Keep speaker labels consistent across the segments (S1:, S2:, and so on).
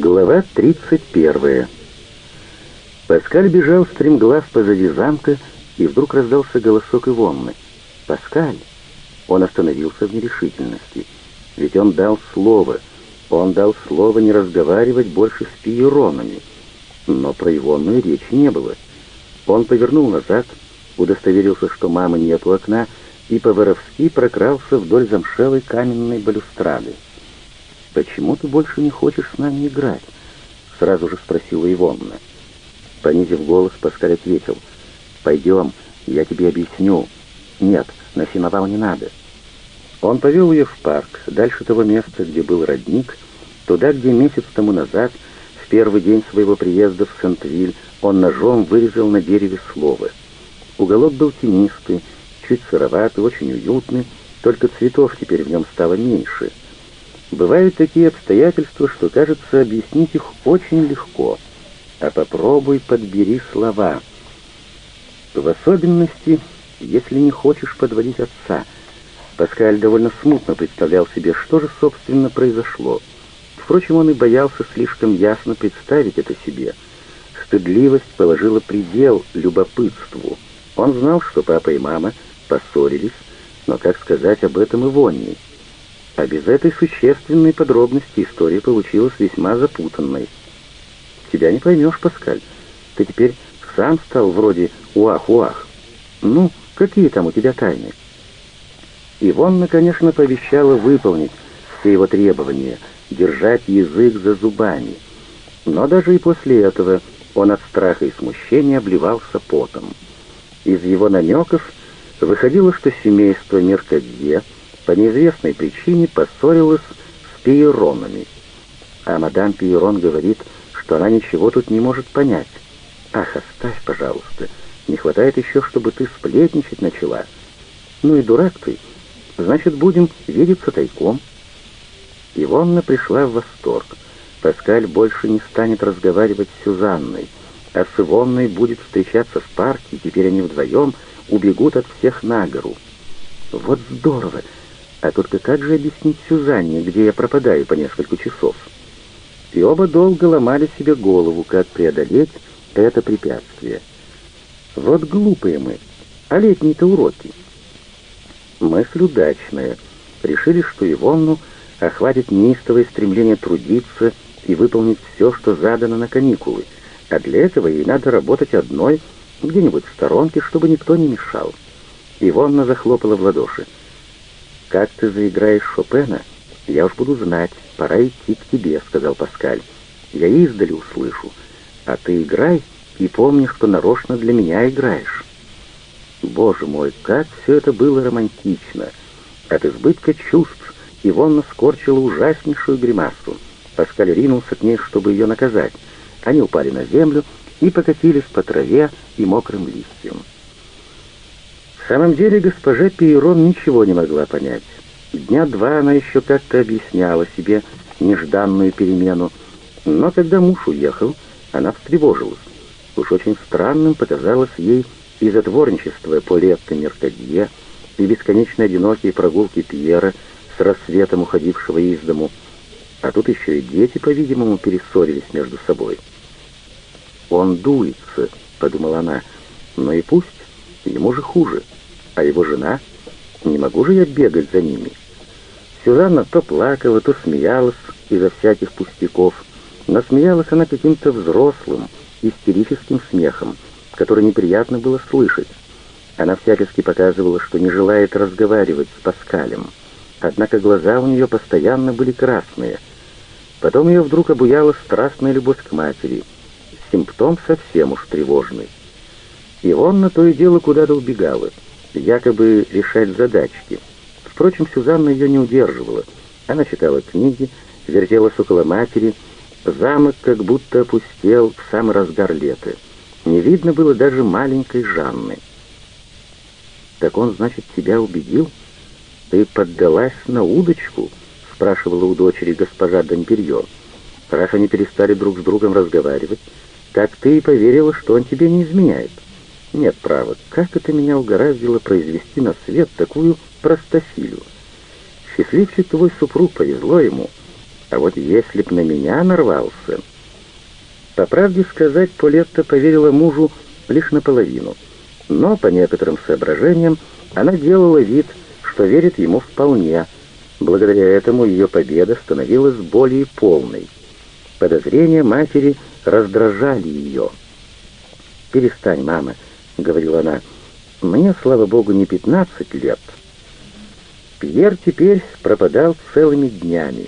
S1: Глава 31. Паскаль бежал стремглав позади замка, и вдруг раздался голосок Ивонны. «Паскаль!» Он остановился в нерешительности. Ведь он дал слово. Он дал слово не разговаривать больше с пиеронами. Но про Ивонну и речи не было. Он повернул назад, удостоверился, что мамы нет у окна, и по-воровски прокрался вдоль замшелой каменной балюстрады. «Почему ты больше не хочешь с нами играть?» — сразу же спросила Ивонна. Понизив голос, Паскаль ответил. «Пойдем, я тебе объясню». «Нет, на сеновал не надо». Он повел ее в парк, дальше того места, где был родник, туда, где месяц тому назад, в первый день своего приезда в Сент-Виль, он ножом вырезал на дереве слово. Уголок был тенистый, чуть сыроватый, очень уютный, только цветов теперь в нем стало меньше — Бывают такие обстоятельства, что, кажется, объяснить их очень легко. А попробуй подбери слова. В особенности, если не хочешь подводить отца. Паскаль довольно смутно представлял себе, что же, собственно, произошло. Впрочем, он и боялся слишком ясно представить это себе. Стыдливость положила предел любопытству. Он знал, что папа и мама поссорились, но как сказать об этом и Вонни? А без этой существенной подробности история получилась весьма запутанной. Тебя не поймешь, Паскаль. Ты теперь сам стал вроде уах-уах. Ну, какие там у тебя тайны? Ивонна, конечно, пообещала выполнить все его требования, держать язык за зубами. Но даже и после этого он от страха и смущения обливался потом. Из его намеков выходило, что семейство Меркадье — по неизвестной причине поссорилась с Пиеронами. А мадам Пиерон говорит, что она ничего тут не может понять. «Ах, оставь, пожалуйста. Не хватает еще, чтобы ты сплетничать начала. Ну и дурак ты. Значит, будем видеться тайком». Ивонна пришла в восторг. Паскаль больше не станет разговаривать с Сюзанной, а с Ивонной будет встречаться в парке, и теперь они вдвоем убегут от всех на гору. «Вот здорово! А только как же объяснить Сюзанне, где я пропадаю по несколько часов? И оба долго ломали себе голову, как преодолеть это препятствие. Вот глупые мы, а летние-то уроки. Мысль удачная. Решили, что Ивонну охватит неистовое стремление трудиться и выполнить все, что задано на каникулы, а для этого ей надо работать одной, где-нибудь в сторонке, чтобы никто не мешал. Ивонна захлопала в ладоши. «Как ты заиграешь Шопена, я уж буду знать. Пора идти к тебе», — сказал Паскаль. «Я издали услышу. А ты играй и помни, что нарочно для меня играешь». Боже мой, как все это было романтично! От избытка чувств Ивонна скорчила ужаснейшую гримасу. Паскаль ринулся к ней, чтобы ее наказать. Они упали на землю и покатились по траве и мокрым листьям. Самом деле госпожа Пейрон ничего не могла понять. Дня два она еще как-то объясняла себе нежданную перемену, но когда муж уехал, она встревожилась. Уж очень странным показалось ей и затворничество Полетты Меркадье, и бесконечно одинокие прогулки Пьера с рассветом уходившего из дому. А тут еще и дети, по-видимому, перессорились между собой. «Он дуется», — подумала она, — «но и пусть, ему же хуже» а его жена? Не могу же я бегать за ними. Сюзанна то плакала, то смеялась из-за всяких пустяков, но смеялась она каким-то взрослым, истерическим смехом, который неприятно было слышать. Она всячески показывала, что не желает разговаривать с Паскалем, однако глаза у нее постоянно были красные. Потом ее вдруг обуяла страстная любовь к матери, симптом совсем уж тревожный. И он на то и дело куда-то убегала — якобы решать задачки. Впрочем, Сюзанна ее не удерживала. Она читала книги, вертелась около матери. Замок как будто опустел в самый разгар лета. Не видно было даже маленькой Жанны. «Так он, значит, тебя убедил? Ты поддалась на удочку?» — спрашивала у дочери госпожа Дамперье. «Раз они перестали друг с другом разговаривать, так ты и поверила, что он тебе не изменяет». Нет, право, как это меня угораздило произвести на свет такую простофилю? Счастливчик твой супруг, повезло ему. А вот если б на меня нарвался... По правде сказать, Полетта поверила мужу лишь наполовину, но по некоторым соображениям она делала вид, что верит ему вполне. Благодаря этому ее победа становилась более полной. Подозрения матери раздражали ее. «Перестань, мама», — говорила она, — «мне, слава богу, не пятнадцать лет». Пьер теперь пропадал целыми днями.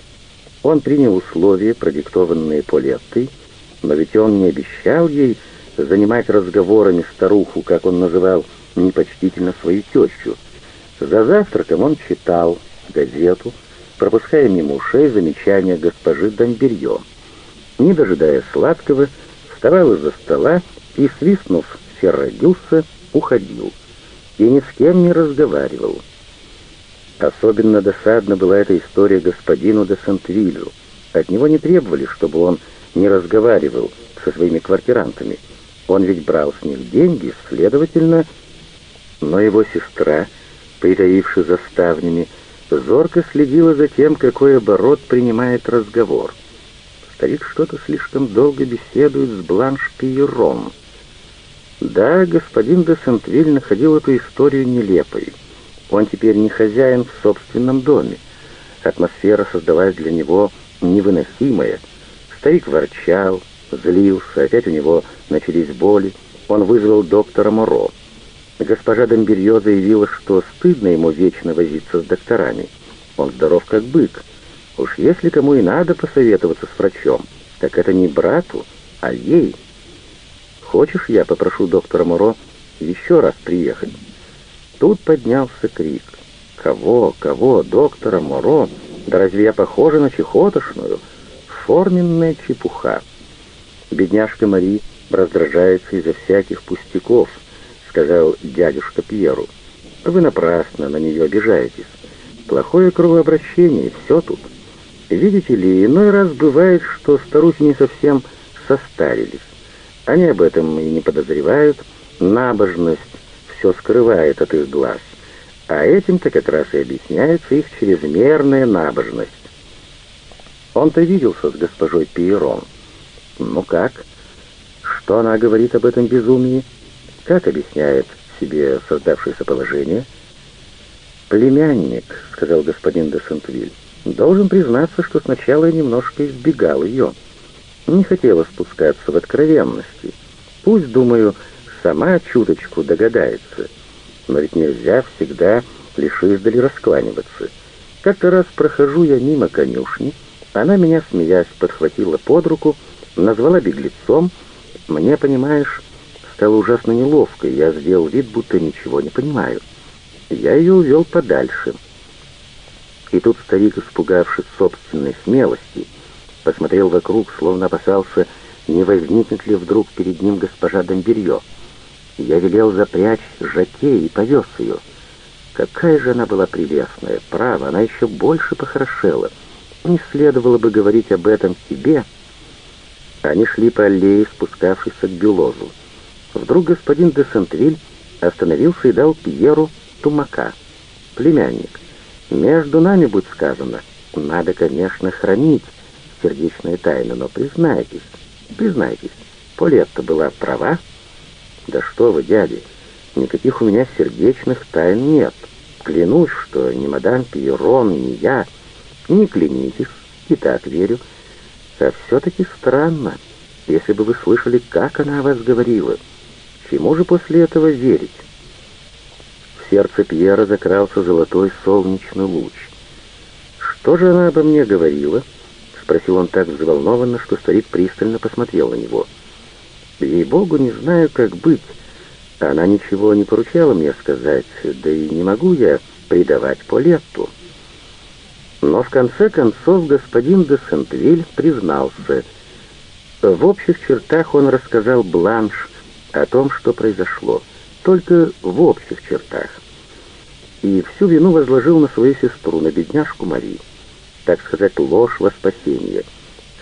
S1: Он принял условия, продиктованные Полеттой, но ведь он не обещал ей занимать разговорами старуху, как он называл непочтительно свою тещу. За завтраком он читал газету, пропуская мимо ушей замечания госпожи Домберье. Не дожидая сладкого, вставал из-за стола и, свистнув Феррагюса, уходил. И ни с кем не разговаривал. Особенно досадна была эта история господину де Сентвилю. От него не требовали, чтобы он не разговаривал со своими квартирантами. Он ведь брал с них деньги, следовательно... Но его сестра, притаившись за ставнями, зорко следила за тем, какой оборот принимает разговор. Старик что-то слишком долго беседует с Бланш Пиером. Да, господин де Сентвиль находил эту историю нелепой. Он теперь не хозяин в собственном доме. Атмосфера создавалась для него невыносимая — Старик ворчал, злился, опять у него начались боли. Он вызвал доктора Моро. Госпожа Домберье заявила, что стыдно ему вечно возиться с докторами. Он здоров как бык. Уж если кому и надо посоветоваться с врачом, так это не брату, а ей. Хочешь, я попрошу доктора Моро еще раз приехать? Тут поднялся крик. Кого, кого, доктора Моро? Да разве я похожа на чехотошную? форменная чепуха. Бедняжка Мари раздражается из-за всяких пустяков, сказал дядюшка Пьеру. Вы напрасно на нее обижаетесь. Плохое кровообращение, все тут. Видите ли, иной раз бывает, что старухи не совсем состарились. Они об этом и не подозревают. Набожность все скрывает от их глаз. А этим-то как раз и объясняется их чрезмерная набожность. Он-то виделся с госпожой Пиерон. Ну как? Что она говорит об этом безумии? Как объясняет себе создавшееся положение? «Племянник», — сказал господин де Сентвиль, — «должен признаться, что сначала я немножко избегал ее. Не хотела спускаться в откровенности. Пусть, думаю, сама чуточку догадается. Но ведь нельзя всегда лишь издали раскланиваться. Как-то раз прохожу я мимо конюшни, — она меня, смеясь, подхватила под руку, назвала беглецом. Мне, понимаешь, стало ужасно неловко, я сделал вид, будто ничего не понимаю. Я ее увел подальше. И тут старик, испугавшись собственной смелости, посмотрел вокруг, словно опасался, не возникнет ли вдруг перед ним госпожа Домберье. Я велел запрячь жакей и повез ее. Какая же она была прелестная, право, она еще больше похорошела — не следовало бы говорить об этом себе. Они шли по аллее, спускавшейся к Бюлозу. Вдруг господин де Сентвиль остановился и дал Пьеру тумака. «Племянник, между нами, будь сказано, надо, конечно, хранить сердечные тайны, но признайтесь, признайтесь, Полетта была права?» «Да что вы, дядя, никаких у меня сердечных тайн нет. Клянусь, что ни мадам Пьерон, ни я...» Не клянитесь, и так верю. А все-таки странно, если бы вы слышали, как она о вас говорила. Чему же после этого верить? В сердце Пьера закрался золотой солнечный луч. «Что же она обо мне говорила?» — спросил он так взволнованно, что старик пристально посмотрел на него. «Ей-богу, не знаю, как быть. Она ничего не поручала мне сказать, да и не могу я предавать Полетту». Но в конце концов господин де Сентвиль признался. В общих чертах он рассказал Бланш о том, что произошло, только в общих чертах. И всю вину возложил на свою сестру, на бедняжку Мари. Так сказать, ложь во спасение.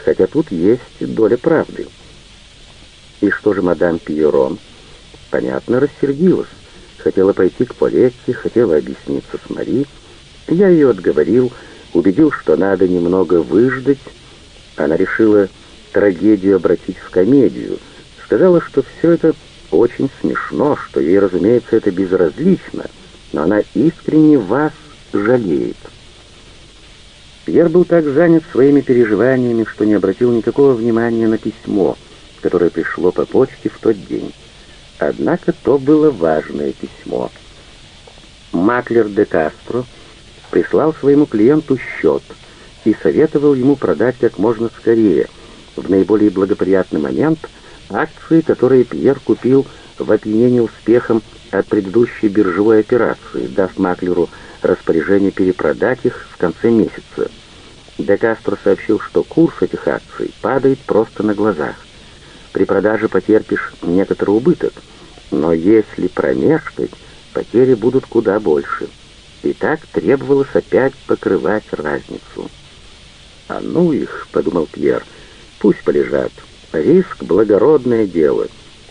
S1: Хотя тут есть доля правды. И что же мадам Пьерон? Понятно, рассердилась. Хотела пойти к Полетте, хотела объясниться с Мари. Я ее отговорил, убедил, что надо немного выждать. Она решила трагедию обратить в комедию. Сказала, что все это очень смешно, что ей, разумеется, это безразлично, но она искренне вас жалеет. Пьер был так занят своими переживаниями, что не обратил никакого внимания на письмо, которое пришло по почте в тот день. Однако то было важное письмо. Маклер де Кастро прислал своему клиенту счет и советовал ему продать как можно скорее, в наиболее благоприятный момент, акции, которые Пьер купил в опьянении успехом от предыдущей биржевой операции, дав Маклеру распоряжение перепродать их в конце месяца. Де Кастро сообщил, что курс этих акций падает просто на глазах. При продаже потерпишь некоторый убыток, но если промешкать, потери будут куда больше. И так требовалось опять покрывать разницу. «А ну их», — подумал Пьер, — «пусть полежат. Риск — благородное дело.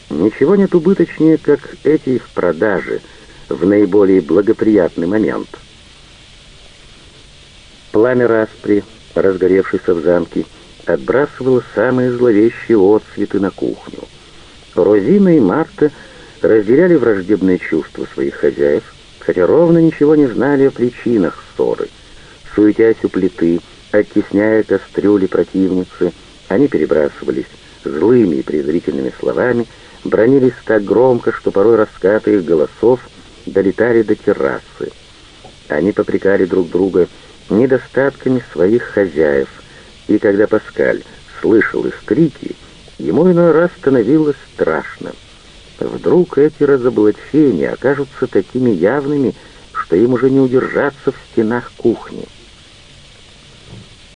S1: Ничего нет убыточнее, как эти их продажи в наиболее благоприятный момент». Пламя распри разгоревшийся в замке, отбрасывала самые зловещие отцветы на кухню. Розина и Марта разделяли враждебные чувства своих хозяев, хотя ровно ничего не знали о причинах ссоры. Суетясь у плиты, оттесняя кастрюли противницы, они перебрасывались злыми и презрительными словами, бронились так громко, что порой раскаты их голосов долетали до террасы. Они попрекали друг друга недостатками своих хозяев, и когда Паскаль слышал их крики, ему иной раз становилось страшно. Вдруг эти разоблачения окажутся такими явными, что им уже не удержаться в стенах кухни.